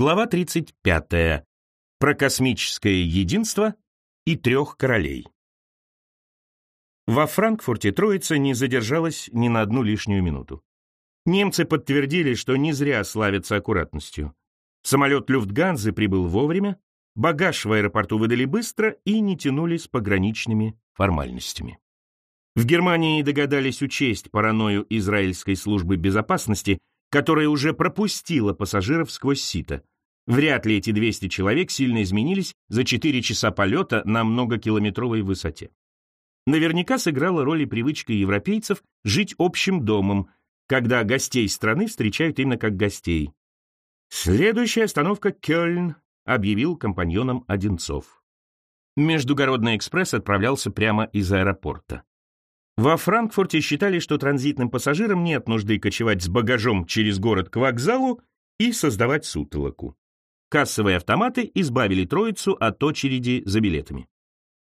Глава 35. Про космическое единство и трех королей. Во Франкфурте троица не задержалась ни на одну лишнюю минуту. Немцы подтвердили, что не зря славятся аккуратностью. Самолет Люфтганзы прибыл вовремя, багаж в аэропорту выдали быстро и не тянули с пограничными формальностями. В Германии догадались учесть паранойю израильской службы безопасности которая уже пропустила пассажиров сквозь сито. Вряд ли эти 200 человек сильно изменились за 4 часа полета на многокилометровой высоте. Наверняка сыграла роль и привычка европейцев жить общим домом, когда гостей страны встречают именно как гостей. «Следующая остановка Кёльн», — объявил компаньоном Одинцов. Междугородный экспресс отправлялся прямо из аэропорта. Во Франкфурте считали, что транзитным пассажирам нет нужды кочевать с багажом через город к вокзалу и создавать сутолоку. Кассовые автоматы избавили троицу от очереди за билетами.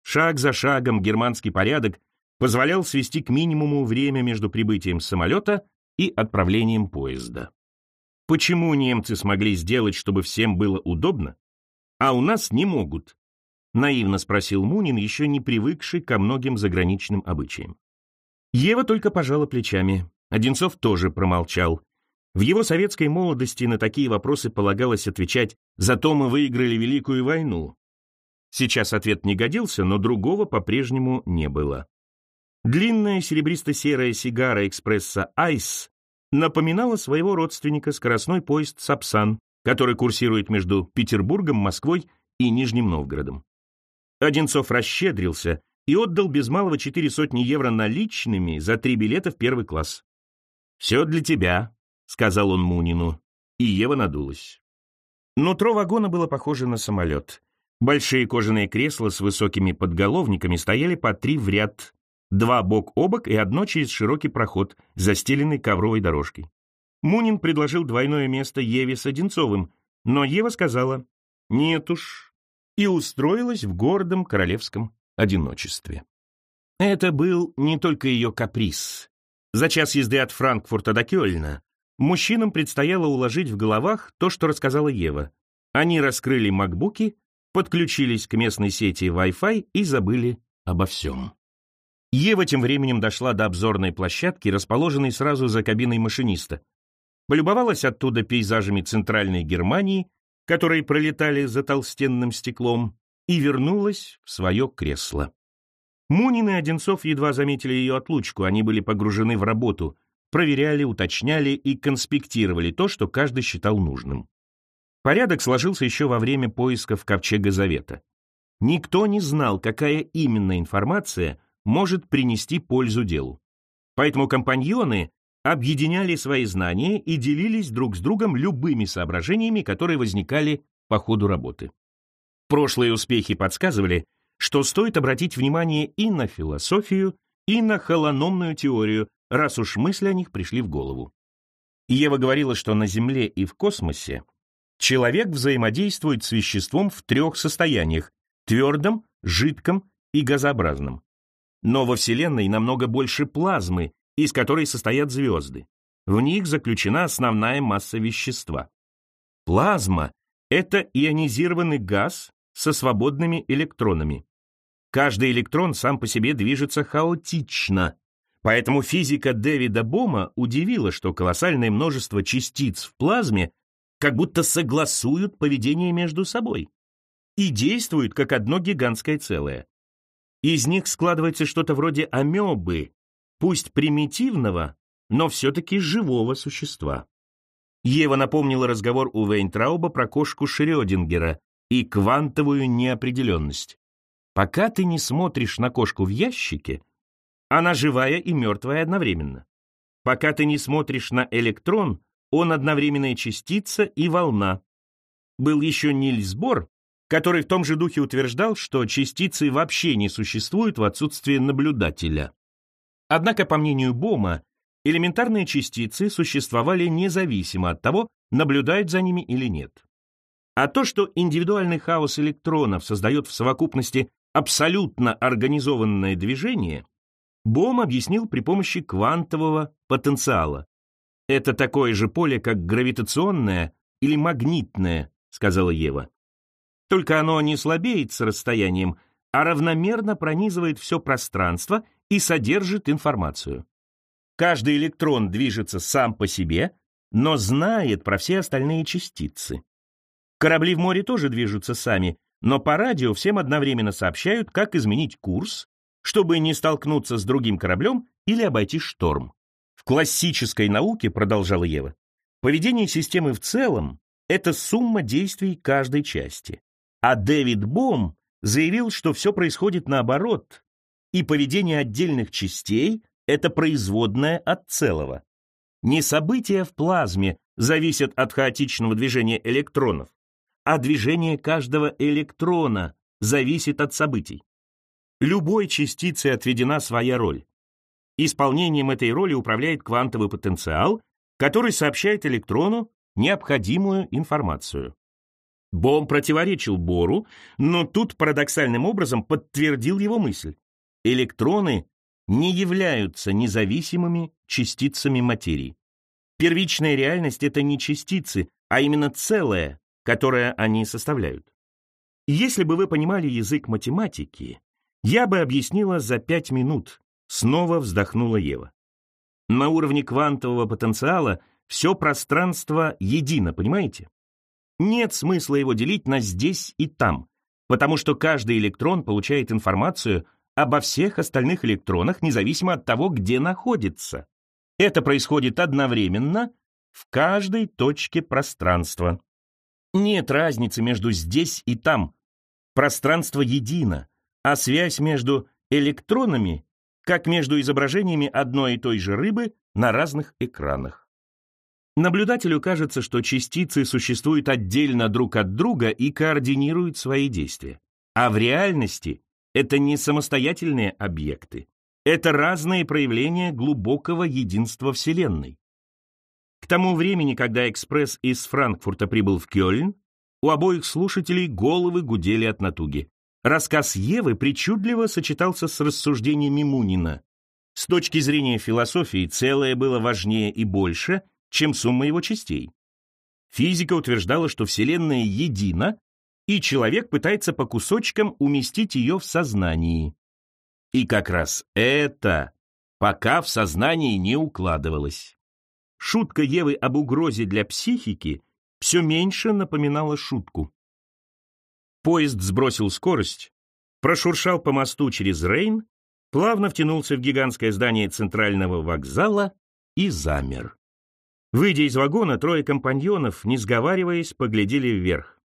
Шаг за шагом германский порядок позволял свести к минимуму время между прибытием самолета и отправлением поезда. Почему немцы смогли сделать, чтобы всем было удобно, а у нас не могут? Наивно спросил Мунин, еще не привыкший ко многим заграничным обычаям. Ева только пожала плечами. Одинцов тоже промолчал. В его советской молодости на такие вопросы полагалось отвечать «Зато мы выиграли Великую войну». Сейчас ответ не годился, но другого по-прежнему не было. Длинная серебристо-серая сигара экспресса «Айс» напоминала своего родственника скоростной поезд «Сапсан», который курсирует между Петербургом, Москвой и Нижним Новгородом. Одинцов расщедрился и отдал без малого четыре сотни евро наличными за три билета в первый класс. «Все для тебя», — сказал он Мунину, и Ева надулась. Нутро вагона было похоже на самолет. Большие кожаные кресла с высокими подголовниками стояли по три в ряд, два бок о бок и одно через широкий проход, застеленный ковровой дорожкой. Мунин предложил двойное место Еве с Одинцовым, но Ева сказала «нет уж» и устроилась в гордом королевском одиночестве. Это был не только ее каприз. За час езды от Франкфурта до Кёльна мужчинам предстояло уложить в головах то, что рассказала Ева. Они раскрыли макбуки, подключились к местной сети Wi-Fi и забыли обо всем. Ева тем временем дошла до обзорной площадки, расположенной сразу за кабиной машиниста. Полюбовалась оттуда пейзажами центральной Германии, которые пролетали за толстенным стеклом, и вернулась в свое кресло. Мунин и Одинцов едва заметили ее отлучку, они были погружены в работу, проверяли, уточняли и конспектировали то, что каждый считал нужным. Порядок сложился еще во время поисков Ковчега Завета. Никто не знал, какая именно информация может принести пользу делу. Поэтому компаньоны объединяли свои знания и делились друг с другом любыми соображениями, которые возникали по ходу работы. Прошлые успехи подсказывали, что стоит обратить внимание и на философию, и на холономную теорию, раз уж мысли о них пришли в голову. Ева говорила, что на Земле и в космосе человек взаимодействует с веществом в трех состояниях – твердом, жидком и газообразном. Но во Вселенной намного больше плазмы, из которой состоят звезды. В них заключена основная масса вещества. Плазма — это ионизированный газ, со свободными электронами. Каждый электрон сам по себе движется хаотично, поэтому физика Дэвида Бома удивила, что колоссальное множество частиц в плазме как будто согласуют поведение между собой и действуют как одно гигантское целое. Из них складывается что-то вроде амебы, пусть примитивного, но все-таки живого существа. Ева напомнила разговор у Вейнтрауба про кошку Шрёдингера, и квантовую неопределенность. Пока ты не смотришь на кошку в ящике, она живая и мертвая одновременно. Пока ты не смотришь на электрон, он одновременная частица и волна. Был еще Нильс Бор, который в том же духе утверждал, что частицы вообще не существуют в отсутствии наблюдателя. Однако, по мнению Бома, элементарные частицы существовали независимо от того, наблюдают за ними или нет. А то, что индивидуальный хаос электронов создает в совокупности абсолютно организованное движение, Бом объяснил при помощи квантового потенциала. Это такое же поле, как гравитационное, или магнитное, сказала Ева. Только оно не слабеет с расстоянием, а равномерно пронизывает все пространство и содержит информацию. Каждый электрон движется сам по себе, но знает про все остальные частицы. Корабли в море тоже движутся сами, но по радио всем одновременно сообщают, как изменить курс, чтобы не столкнуться с другим кораблем или обойти шторм. В классической науке, продолжала Ева, поведение системы в целом — это сумма действий каждой части. А Дэвид Бом заявил, что все происходит наоборот, и поведение отдельных частей — это производное от целого. Не события в плазме зависят от хаотичного движения электронов, а движение каждого электрона зависит от событий. Любой частице отведена своя роль. Исполнением этой роли управляет квантовый потенциал, который сообщает электрону необходимую информацию. Бом противоречил Бору, но тут парадоксальным образом подтвердил его мысль. Электроны не являются независимыми частицами материи. Первичная реальность — это не частицы, а именно целое, которое они составляют. Если бы вы понимали язык математики, я бы объяснила за пять минут, снова вздохнула Ева. На уровне квантового потенциала все пространство едино, понимаете? Нет смысла его делить на здесь и там, потому что каждый электрон получает информацию обо всех остальных электронах, независимо от того, где находится. Это происходит одновременно в каждой точке пространства. Нет разницы между здесь и там. Пространство едино, а связь между электронами, как между изображениями одной и той же рыбы на разных экранах. Наблюдателю кажется, что частицы существуют отдельно друг от друга и координируют свои действия. А в реальности это не самостоятельные объекты. Это разные проявления глубокого единства Вселенной. К тому времени, когда экспресс из Франкфурта прибыл в Кёльн, у обоих слушателей головы гудели от натуги. Рассказ Евы причудливо сочетался с рассуждениями Мунина. С точки зрения философии целое было важнее и больше, чем сумма его частей. Физика утверждала, что Вселенная едина, и человек пытается по кусочкам уместить ее в сознании. И как раз это пока в сознании не укладывалось. Шутка Евы об угрозе для психики все меньше напоминала шутку. Поезд сбросил скорость, прошуршал по мосту через Рейн, плавно втянулся в гигантское здание центрального вокзала и замер. Выйдя из вагона, трое компаньонов, не сговариваясь, поглядели вверх.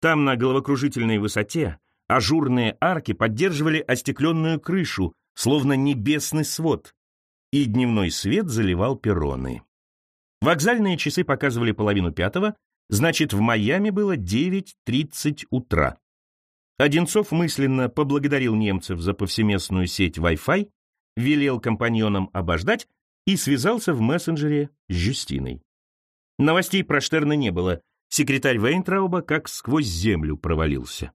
Там, на головокружительной высоте, ажурные арки поддерживали остекленную крышу, словно небесный свод, и дневной свет заливал перроны. Вокзальные часы показывали половину пятого, значит, в Майами было 9.30 утра. Одинцов мысленно поблагодарил немцев за повсеместную сеть Wi-Fi, велел компаньонам обождать и связался в мессенджере с Жюстиной. Новостей про Штерна не было. Секретарь Вейнтрауба как сквозь землю провалился.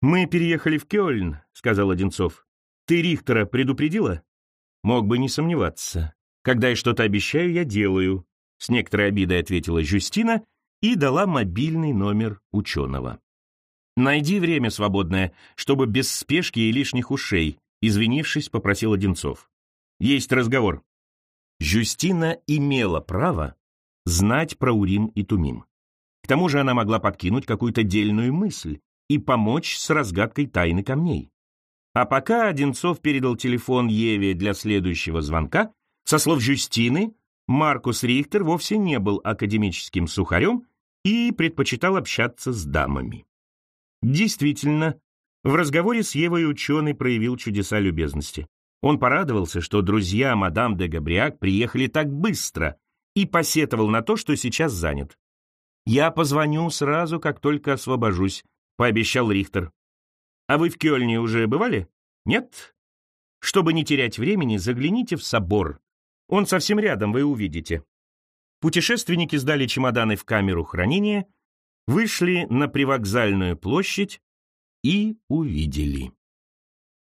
«Мы переехали в Кёльн», — сказал Одинцов. «Ты Рихтера предупредила?» «Мог бы не сомневаться. Когда я что-то обещаю, я делаю», — с некоторой обидой ответила Жюстина и дала мобильный номер ученого. «Найди время свободное, чтобы без спешки и лишних ушей», — извинившись, попросил Одинцов. «Есть разговор». Жюстина имела право знать про Урим и Тумим. К тому же она могла подкинуть какую-то дельную мысль и помочь с разгадкой тайны камней. А пока Одинцов передал телефон Еве для следующего звонка, со слов Жюстины, Маркус Рихтер вовсе не был академическим сухарем и предпочитал общаться с дамами. Действительно, в разговоре с Евой ученый проявил чудеса любезности. Он порадовался, что друзья мадам де Габриак приехали так быстро и посетовал на то, что сейчас занят. «Я позвоню сразу, как только освобожусь», — пообещал Рихтер. «А вы в Кёльне уже бывали? Нет? Чтобы не терять времени, загляните в собор. Он совсем рядом, вы увидите». Путешественники сдали чемоданы в камеру хранения, вышли на привокзальную площадь и увидели.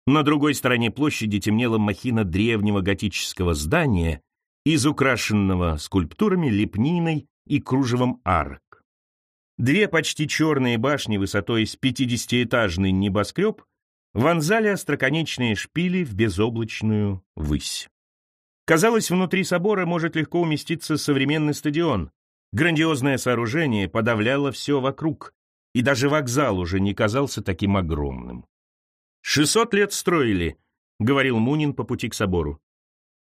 На другой стороне площади темнела махина древнего готического здания, из украшенного скульптурами, лепниной и кружевом арок. Две почти черные башни высотой с пятидесятиэтажный небоскреб вонзали остроконечные шпили в безоблачную высь. Казалось, внутри собора может легко уместиться современный стадион. Грандиозное сооружение подавляло все вокруг, и даже вокзал уже не казался таким огромным. «Шестьсот лет строили», — говорил Мунин по пути к собору.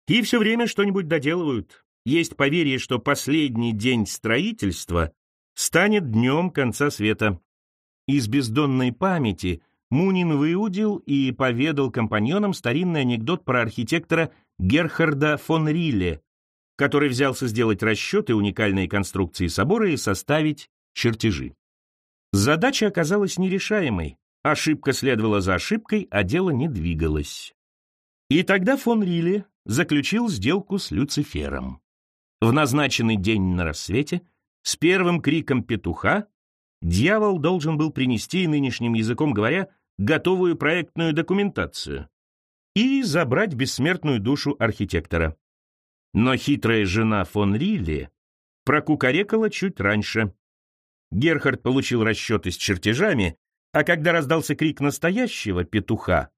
«И все время что-нибудь доделывают. Есть поверье, что последний день строительства станет днем конца света». Из бездонной памяти Мунин выудил и поведал компаньонам старинный анекдот про архитектора Герхарда фон Рилле, который взялся сделать расчеты уникальной конструкции собора и составить чертежи. Задача оказалась нерешаемой. Ошибка следовала за ошибкой, а дело не двигалось. И тогда фон Рилле заключил сделку с Люцифером. В назначенный день на рассвете, с первым криком петуха, дьявол должен был принести, нынешним языком говоря, готовую проектную документацию, и забрать бессмертную душу архитектора. Но хитрая жена фон Рилли прокукарекала чуть раньше. Герхард получил расчеты с чертежами, а когда раздался крик настоящего петуха,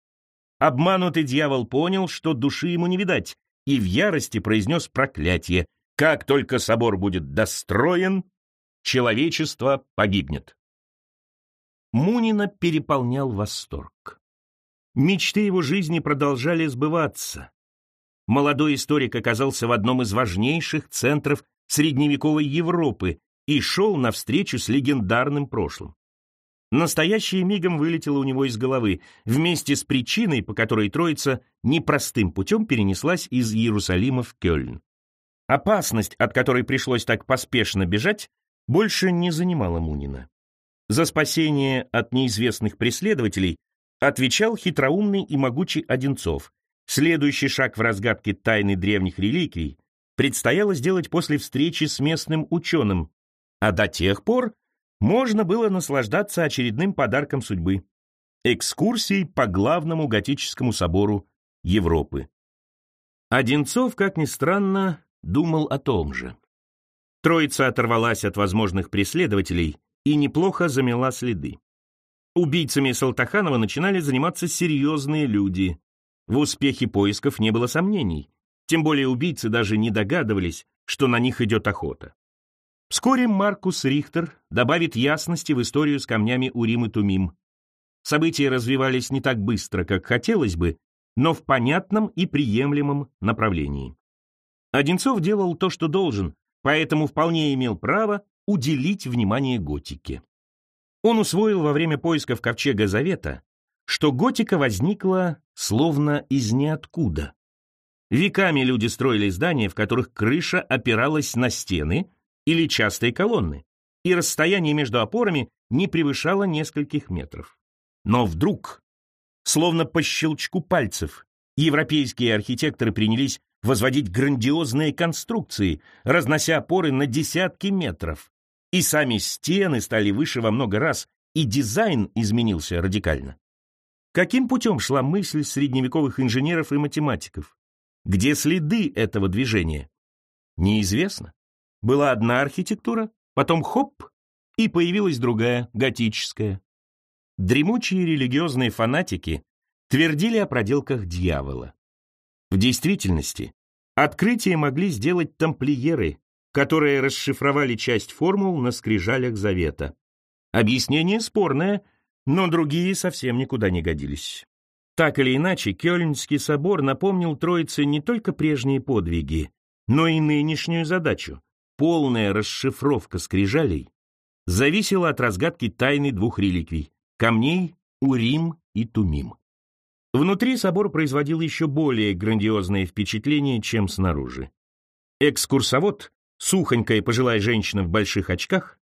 обманутый дьявол понял, что души ему не видать, и в ярости произнес проклятие. Как только собор будет достроен, человечество погибнет. Мунина переполнял восторг. Мечты его жизни продолжали сбываться. Молодой историк оказался в одном из важнейших центров средневековой Европы и шел навстречу с легендарным прошлым. Настоящее мигом вылетело у него из головы, вместе с причиной, по которой Троица непростым путем перенеслась из Иерусалима в Кёльн. Опасность, от которой пришлось так поспешно бежать, больше не занимала Мунина. За спасение от неизвестных преследователей отвечал хитроумный и могучий Одинцов. Следующий шаг в разгадке тайны древних реликвий предстояло сделать после встречи с местным ученым, а до тех пор можно было наслаждаться очередным подарком судьбы — экскурсией по главному готическому собору Европы. Одинцов, как ни странно, думал о том же. Троица оторвалась от возможных преследователей и неплохо замела следы. Убийцами Салтаханова начинали заниматься серьезные люди. В успехе поисков не было сомнений. Тем более убийцы даже не догадывались, что на них идет охота. Вскоре Маркус Рихтер добавит ясности в историю с камнями Урим и Тумим. События развивались не так быстро, как хотелось бы, но в понятном и приемлемом направлении. Одинцов делал то, что должен, поэтому вполне имел право уделить внимание готике. Он усвоил во время поисков Ковчега Завета, что готика возникла словно из ниоткуда. Веками люди строили здания, в которых крыша опиралась на стены или частые колонны, и расстояние между опорами не превышало нескольких метров. Но вдруг, словно по щелчку пальцев, европейские архитекторы принялись возводить грандиозные конструкции, разнося опоры на десятки метров. И сами стены стали выше во много раз, и дизайн изменился радикально. Каким путем шла мысль средневековых инженеров и математиков? Где следы этого движения? Неизвестно. Была одна архитектура, потом хоп, и появилась другая, готическая. Дремучие религиозные фанатики твердили о проделках дьявола. В действительности, открытие могли сделать тамплиеры, которые расшифровали часть формул на скрижалях завета. Объяснение спорное, но другие совсем никуда не годились. Так или иначе, Кёльнский собор напомнил Троице не только прежние подвиги, но и нынешнюю задачу. Полная расшифровка скрижалей зависела от разгадки тайны двух реликвий — камней Урим и Тумим. Внутри собор производил еще более грандиозное впечатление, чем снаружи. Экскурсовод сухонькая пожилая женщина в больших очках,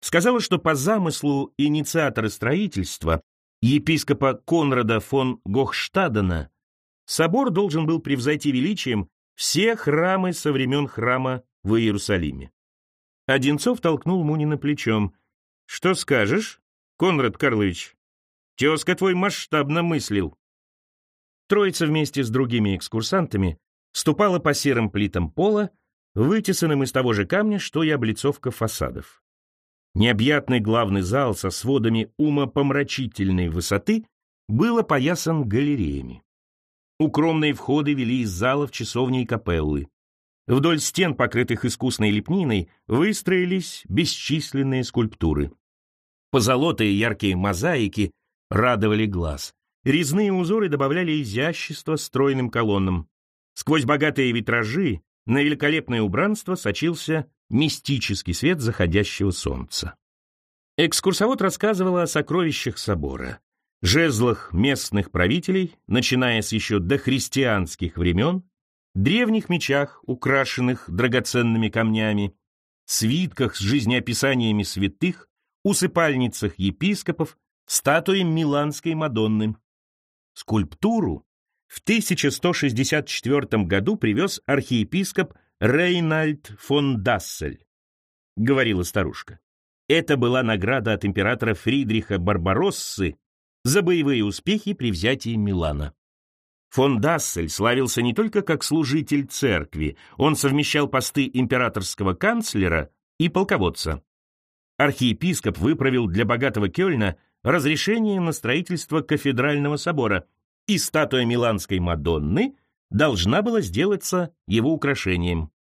сказала, что по замыслу инициатора строительства, епископа Конрада фон Гохштадена, собор должен был превзойти величием все храмы со времен храма в Иерусалиме. Одинцов толкнул Мунина плечом. «Что скажешь, Конрад Карлович? Тезка твой масштабно мыслил». Троица вместе с другими экскурсантами ступала по серым плитам пола, вытесанным из того же камня, что и облицовка фасадов. Необъятный главный зал со сводами умопомрачительной высоты был опоясан галереями. Укромные входы вели из залов часовни и капеллы. Вдоль стен, покрытых искусной лепниной, выстроились бесчисленные скульптуры. Позолотые яркие мозаики радовали глаз. Резные узоры добавляли изящество стройным колоннам. Сквозь богатые витражи на великолепное убранство сочился мистический свет заходящего солнца. Экскурсовод рассказывал о сокровищах собора, жезлах местных правителей, начиная с еще дохристианских времен, древних мечах, украшенных драгоценными камнями, свитках с жизнеописаниями святых, усыпальницах епископов, статуе Миланской Мадонны. Скульптуру в 1164 году привез архиепископ Рейнальд фон Дассель, говорила старушка. Это была награда от императора Фридриха Барбароссы за боевые успехи при взятии Милана. Фон Дассель славился не только как служитель церкви, он совмещал посты императорского канцлера и полководца. Архиепископ выправил для богатого Кёльна разрешение на строительство кафедрального собора, и статуя Миланской Мадонны должна была сделаться его украшением.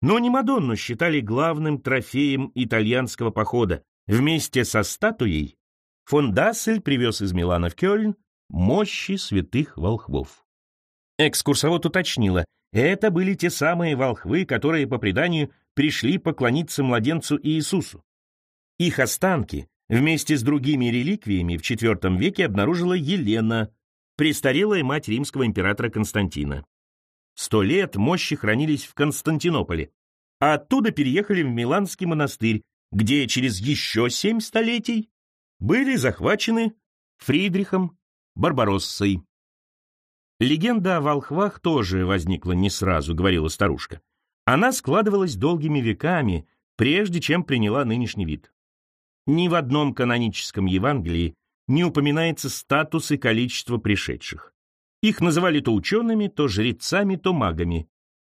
Но не Мадонну считали главным трофеем итальянского похода. Вместе со статуей фон Дассель привез из Милана в Кёльн мощи святых волхвов. Экскурсовод уточнила, это были те самые волхвы, которые, по преданию, пришли поклониться младенцу Иисусу. Их останки вместе с другими реликвиями в IV веке обнаружила Елена, престарелая мать римского императора Константина. Сто лет мощи хранились в Константинополе, а оттуда переехали в Миланский монастырь, где через еще семь столетий были захвачены Фридрихом Барбароссой. Легенда о волхвах тоже возникла не сразу, говорила старушка. Она складывалась долгими веками, прежде чем приняла нынешний вид. Ни в одном каноническом Евангелии не упоминается статус и количество пришедших. Их называли то учеными, то жрецами, то магами.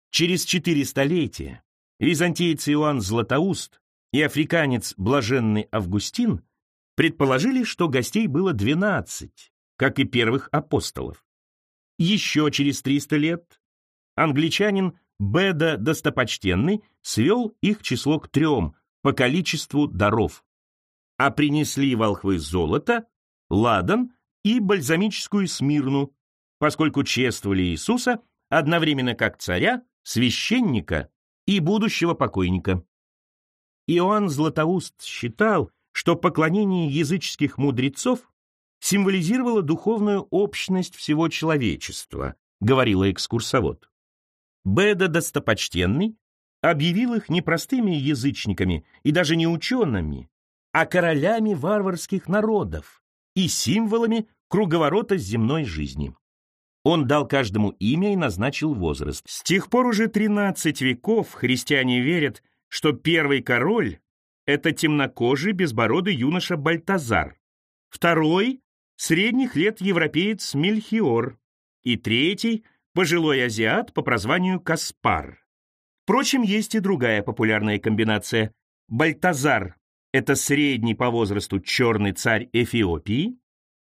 Через четыре столетия византиец Иоанн Златоуст и африканец Блаженный Августин предположили, что гостей было двенадцать, как и первых апостолов. Еще через 300 лет англичанин Беда Достопочтенный свел их число к трем по количеству даров, а принесли волхвы золото, ладан и бальзамическую смирну, поскольку чествовали Иисуса одновременно как царя, священника и будущего покойника. Иоанн Златоуст считал, что поклонение языческих мудрецов символизировала духовную общность всего человечества, говорила экскурсовод. Беда Достопочтенный объявил их не простыми язычниками и даже не учеными, а королями варварских народов и символами круговорота земной жизни. Он дал каждому имя и назначил возраст. С тех пор уже 13 веков христиане верят, что первый король — это темнокожий безбородый юноша Бальтазар, второй средних лет европеец Мельхиор и третий – пожилой азиат по прозванию Каспар. Впрочем, есть и другая популярная комбинация. Бальтазар – это средний по возрасту черный царь Эфиопии,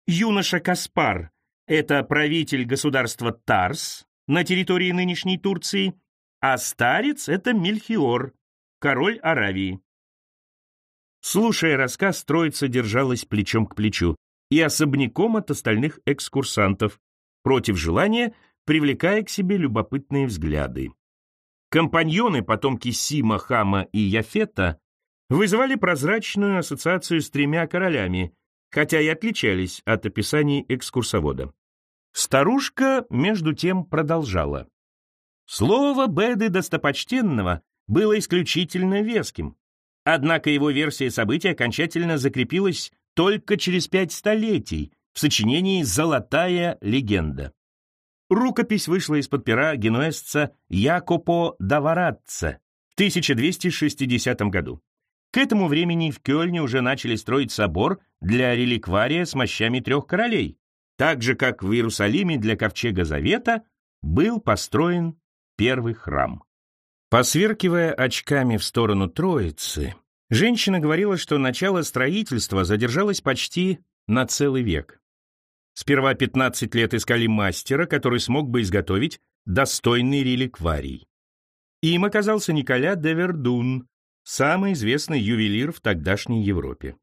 юноша Каспар – это правитель государства Тарс на территории нынешней Турции, а старец – это Мельхиор, король Аравии. Слушая рассказ, троица держалась плечом к плечу и особняком от остальных экскурсантов, против желания привлекая к себе любопытные взгляды. Компаньоны, потомки Сима, Хама и Яфета, вызывали прозрачную ассоциацию с тремя королями, хотя и отличались от описаний экскурсовода. Старушка, между тем, продолжала. Слово Беды Достопочтенного было исключительно веским, однако его версия событий окончательно закрепилась только через пять столетий в сочинении «Золотая легенда». Рукопись вышла из-под пера генуэзца Якопо Даваратца в 1260 году. К этому времени в Кёльне уже начали строить собор для реликвария с мощами трех королей, так же, как в Иерусалиме для Ковчега Завета был построен первый храм. Посверкивая очками в сторону Троицы, Женщина говорила, что начало строительства задержалось почти на целый век. Сперва 15 лет искали мастера, который смог бы изготовить достойный реликварий. Им оказался Николя де Вердун, самый известный ювелир в тогдашней Европе.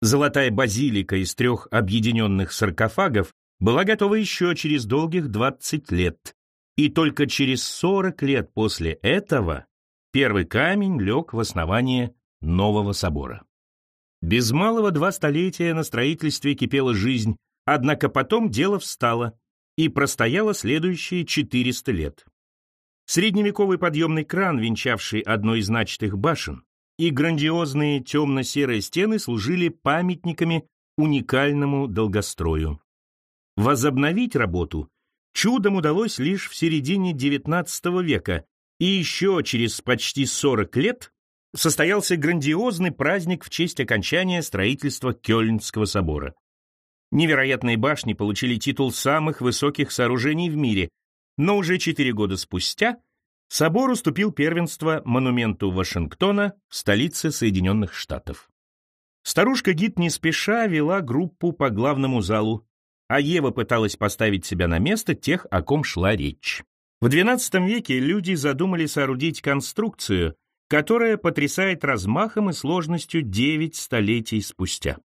Золотая базилика из трех объединенных саркофагов была готова еще через долгих 20 лет, и только через 40 лет после этого первый камень лег в основание нового собора. Без малого два столетия на строительстве кипела жизнь, однако потом дело встало и простояло следующие 400 лет. Средневековый подъемный кран, венчавший одну из начатых башен, и грандиозные темно-серые стены служили памятниками уникальному долгострою. Возобновить работу чудом удалось лишь в середине XIX века, и еще через почти 40 лет состоялся грандиозный праздник в честь окончания строительства Кёльнского собора. Невероятные башни получили титул самых высоких сооружений в мире, но уже четыре года спустя собор уступил первенство монументу Вашингтона в столице Соединенных Штатов. Старушка-гид не спеша вела группу по главному залу, а Ева пыталась поставить себя на место тех, о ком шла речь. В XII веке люди задумали соорудить конструкцию, которая потрясает размахом и сложностью девять столетий спустя.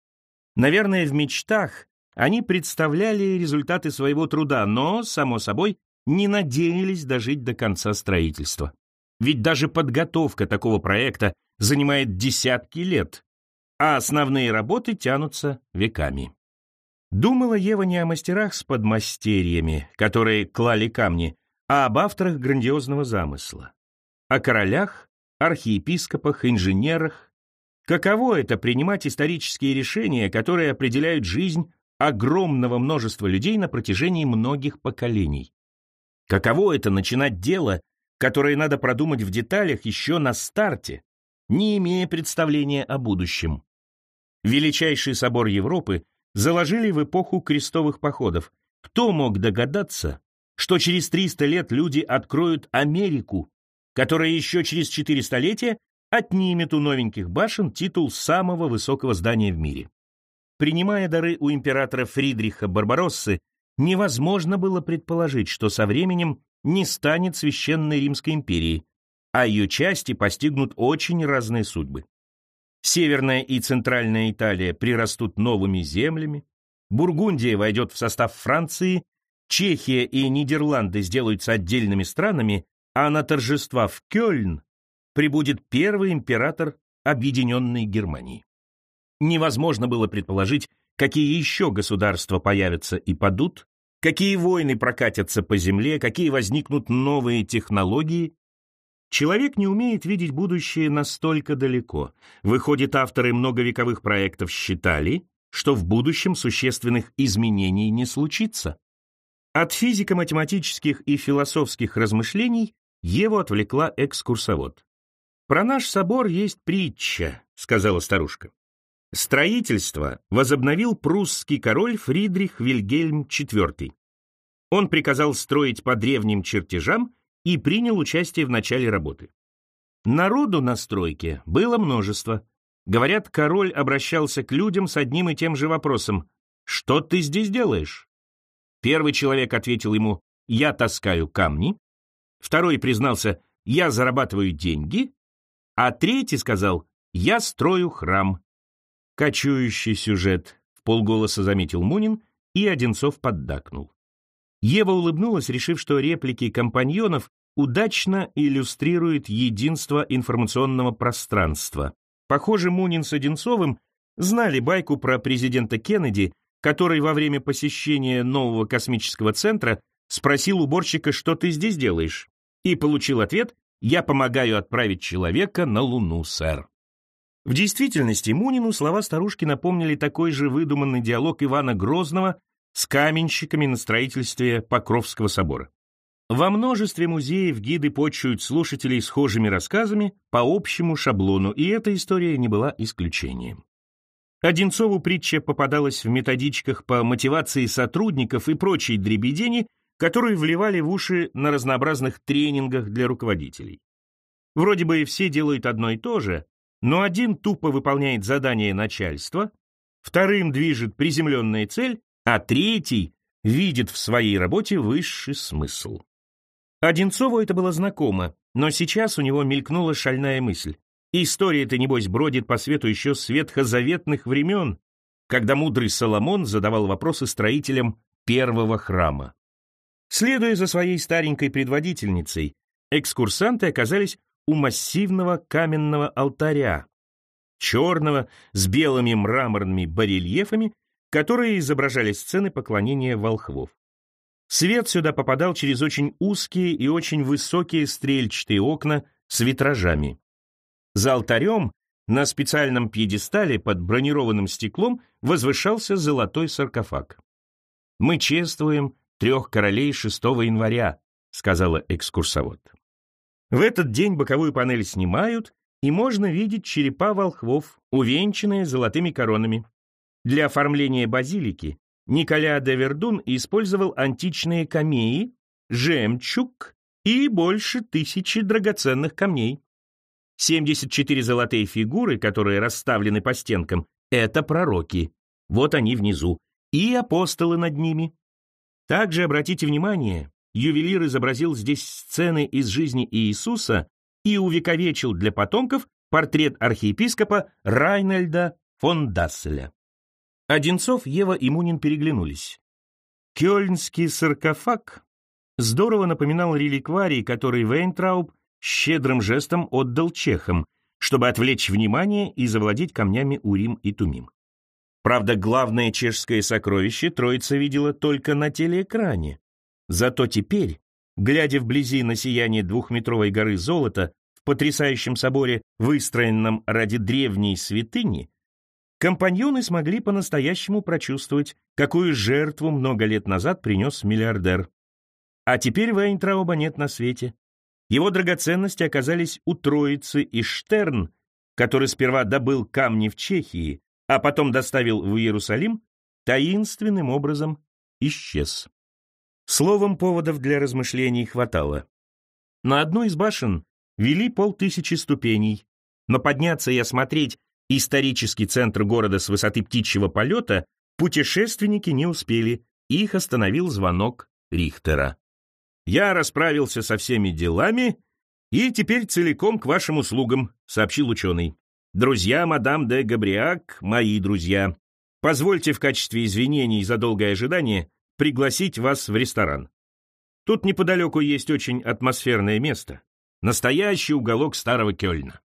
Наверное, в мечтах они представляли результаты своего труда, но, само собой, не надеялись дожить до конца строительства. Ведь даже подготовка такого проекта занимает десятки лет, а основные работы тянутся веками. Думала Ева не о мастерах с подмастерьями, которые клали камни, а об авторах грандиозного замысла. О королях, архиепископах, инженерах. Каково это принимать исторические решения, которые определяют жизнь огромного множества людей на протяжении многих поколений. Каково это начинать дело, которое надо продумать в деталях еще на старте, не имея представления о будущем. Величайший собор Европы заложили в эпоху крестовых походов. Кто мог догадаться, что через 300 лет люди откроют Америку, которая еще через 4 столетия отнимет у новеньких башен титул самого высокого здания в мире? Принимая дары у императора Фридриха Барбароссы, невозможно было предположить, что со временем не станет Священной Римской империи, а ее части постигнут очень разные судьбы. Северная и Центральная Италия прирастут новыми землями, Бургундия войдет в состав Франции, Чехия и Нидерланды сделаются отдельными странами, а на торжества в Кёльн прибудет первый император Объединенной Германии невозможно было предположить, какие еще государства появятся и падут, какие войны прокатятся по земле, какие возникнут новые технологии. Человек не умеет видеть будущее настолько далеко. Выходит, авторы многовековых проектов считали, что в будущем существенных изменений не случится. От физико-математических и философских размышлений Еву отвлекла экскурсовод. «Про наш собор есть притча», — сказала старушка. Строительство возобновил прусский король Фридрих Вильгельм IV. Он приказал строить по древним чертежам и принял участие в начале работы. Народу на стройке было множество. Говорят, король обращался к людям с одним и тем же вопросом «Что ты здесь делаешь?» Первый человек ответил ему «Я таскаю камни», второй признался «Я зарабатываю деньги», а третий сказал «Я строю храм». Кочующий сюжет, в полголоса заметил Мунин, и Одинцов поддакнул. Ева улыбнулась, решив, что реплики компаньонов удачно иллюстрируют единство информационного пространства. Похоже, Мунин с Одинцовым знали байку про президента Кеннеди, который во время посещения нового космического центра спросил уборщика, что ты здесь делаешь, и получил ответ «Я помогаю отправить человека на Луну, сэр». В действительности Мунину слова старушки напомнили такой же выдуманный диалог Ивана Грозного с каменщиками на строительстве Покровского собора. Во множестве музеев гиды почуют слушателей схожими рассказами по общему шаблону, и эта история не была исключением. Одинцову притча попадалась в методичках по мотивации сотрудников и прочей дребедени, которые вливали в уши на разнообразных тренингах для руководителей. Вроде бы все делают одно и то же, но один тупо выполняет задание начальства, вторым движет приземленная цель, а третий видит в своей работе высший смысл. Одинцову это было знакомо, но сейчас у него мелькнула шальная мысль. История-то, небось, бродит по свету еще с ветхозаветных времен, когда мудрый Соломон задавал вопросы строителям первого храма. Следуя за своей старенькой предводительницей, экскурсанты оказались у массивного каменного алтаря, черного, с белыми мраморными барельефами, которые изображали сцены поклонения волхвов. Свет сюда попадал через очень узкие и очень высокие стрельчатые окна с витражами. За алтарем на специальном пьедестале под бронированным стеклом возвышался золотой саркофаг. «Мы чествуем трех королей 6 января», — сказала экскурсовод. В этот день боковую панель снимают, и можно видеть черепа волхвов, увенчанные золотыми коронами. Для оформления базилики Николя де Вердун использовал античные камеи, жемчуг и больше тысячи драгоценных камней. 74 золотые фигуры, которые расставлены по стенкам, это пророки. Вот они внизу. И апостолы над ними. Также обратите внимание, ювелир изобразил здесь сцены из жизни Иисуса и увековечил для потомков портрет архиепископа Райнольда фон Дасселя. Одинцов, Ева и Мунин переглянулись. Кёльнский саркофаг здорово напоминал реликварий, который Вейнтрауб щедрым жестом отдал чехам, чтобы отвлечь внимание и завладеть камнями Урим и Тумим. Правда, главное чешское сокровище троица видела только на телеэкране. Зато теперь, глядя вблизи на сияние двухметровой горы золота в потрясающем соборе, выстроенном ради древней святыни, компаньоны смогли по-настоящему прочувствовать, какую жертву много лет назад принес миллиардер. А теперь Вейнтрауба нет на свете. Его драгоценности оказались у троицы, и Штерн, который сперва добыл камни в Чехии, а потом доставил в Иерусалим, таинственным образом исчез. Словом, поводов для размышлений хватало. На одну из башен вели полтысячи ступеней, но подняться и осмотреть исторический центр города с высоты птичьего полета путешественники не успели, их остановил звонок Рихтера. «Я расправился со всеми делами и теперь целиком к вашим услугам», — сообщил ученый. «Друзья мадам де Габриак, мои друзья, позвольте в качестве извинений за долгое ожидание пригласить вас в ресторан. Тут неподалеку есть очень атмосферное место, настоящий уголок старого Кёльна.